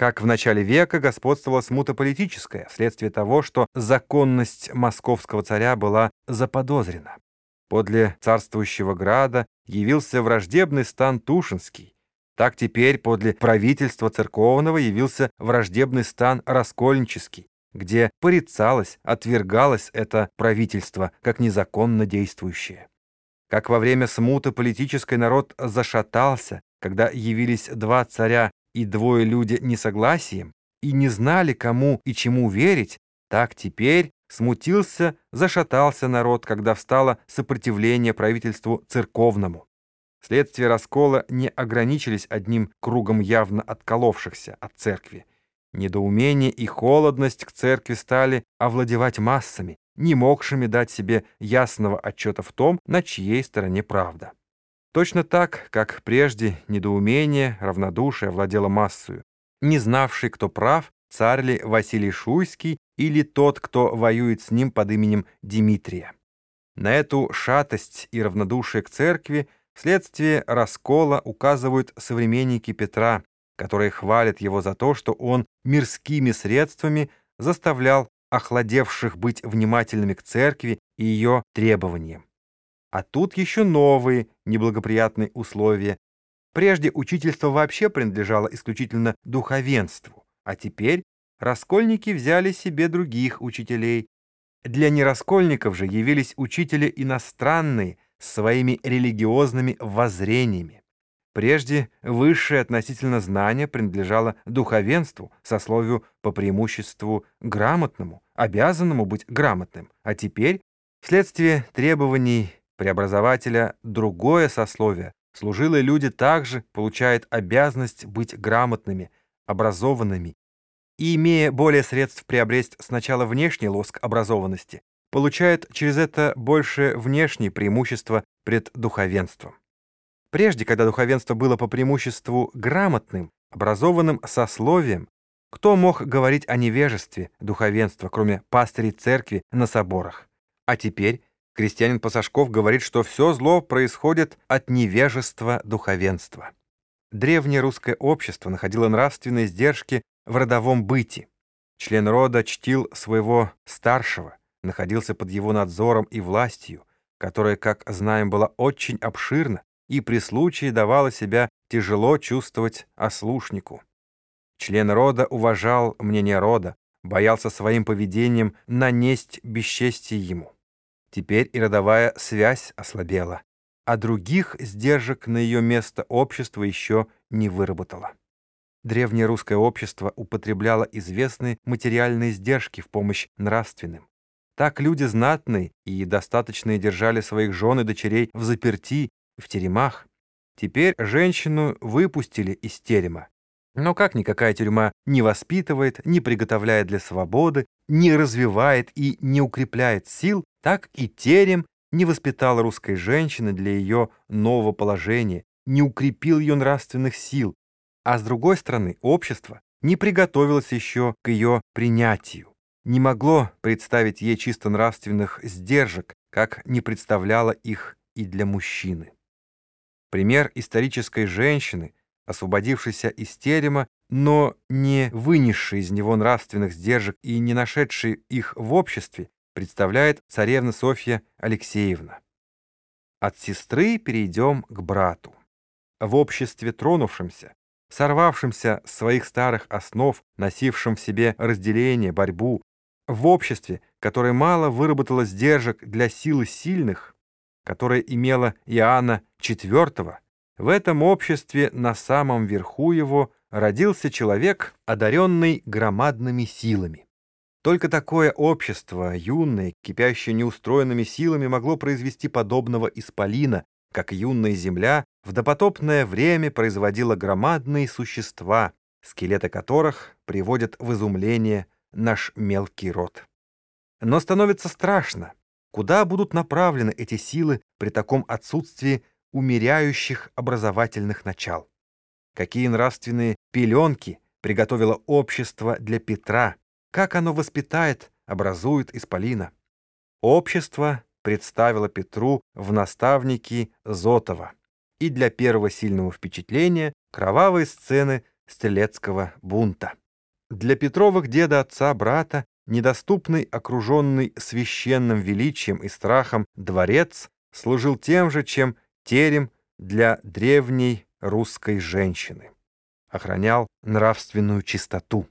как в начале века господствовала смута политическая, вследствие того, что законность московского царя была заподозрена. Подле царствующего града явился враждебный стан Тушинский. Так теперь подле правительства церковного явился враждебный стан Раскольнический, где порицалось, отвергалось это правительство как незаконно действующее. Как во время смуты политической народ зашатался, когда явились два царя и двое люди несогласием, и не знали, кому и чему верить, так теперь смутился, зашатался народ, когда встало сопротивление правительству церковному. Следствия раскола не ограничились одним кругом явно отколовшихся от церкви. Недоумение и холодность к церкви стали овладевать массами, не могшими дать себе ясного отчета в том, на чьей стороне правда. Точно так, как прежде недоумение, равнодушие владело массою. Не знавший, кто прав, царь ли Василий Шуйский или тот, кто воюет с ним под именем Дмитрия. На эту шатость и равнодушие к церкви вследствие раскола указывают современники Петра, которые хвалят его за то, что он мирскими средствами заставлял охладевших быть внимательными к церкви и ее требованиям. А тут еще новые неблагоприятные условия. Прежде учительство вообще принадлежало исключительно духовенству, а теперь раскольники взяли себе других учителей. Для нераскольников же явились учители иностранные с своими религиозными воззрениями. Прежде высшее относительно знание принадлежало духовенству, сословию по преимуществу грамотному, обязанному быть грамотным, а теперь, вследствие требований преобразователя другое сословие. Служилые люди также получают обязанность быть грамотными, образованными и, имея более средств приобрести сначала внешний лоск образованности, получают через это больше внешние преимущества пред духовенством. Прежде, когда духовенство было по преимуществу грамотным, образованным сословием, кто мог говорить о невежестве духовенства, кроме пастырей церкви на соборах? А теперь Крестьянин Пасашков говорит, что все зло происходит от невежества духовенства. Древнее русское общество находило нравственные сдержки в родовом быте. Член рода чтил своего старшего, находился под его надзором и властью, которая, как знаем, была очень обширна и при случае давала себя тяжело чувствовать ослушнику. Член рода уважал мнение рода, боялся своим поведением нанесть бесчестие ему. Теперь и родовая связь ослабела, а других сдержек на ее место общество еще не выработало. Древнее русское общество употребляло известные материальные сдержки в помощь нравственным. Так люди знатные и достаточные держали своих жен и дочерей в заперти, в теремах. Теперь женщину выпустили из терема. Но как никакая тюрьма не воспитывает, не приготовляет для свободы, не развивает и не укрепляет сил, так и терем не воспитал русской женщины для ее нового положения, не укрепил ее нравственных сил, а с другой стороны общество не приготовилось еще к ее принятию, не могло представить ей чисто нравственных сдержек, как не представляло их и для мужчины. Пример исторической женщины, освободившейся из терема, но не вынесшей из него нравственных сдержек и не нашедшей их в обществе, представляет царевна Софья Алексеевна. От сестры перейдем к брату. В обществе тронувшемся, сорвавшемся с своих старых основ, носившем в себе разделение, борьбу, в обществе, которое мало выработало сдержек для силы сильных, которое имело Иоанна IV, в этом обществе на самом верху его родился человек, одаренный громадными силами. Только такое общество, юное, кипящее неустроенными силами, могло произвести подобного исполина, как юная земля в допотопное время производила громадные существа, скелеты которых приводят в изумление наш мелкий род. Но становится страшно, куда будут направлены эти силы при таком отсутствии умеряющих образовательных начал. Какие нравственные пеленки приготовило общество для Петра, как оно воспитает, образует исполина. Общество представило Петру в наставники Зотова, и для первого сильного впечатления кровавые сцены стрелецкого бунта. Для Петровых деда, отца, брата, недоступный, окруженный священным величием и страхом дворец служил тем же, чем терем для древней русской женщины. Охранял нравственную чистоту.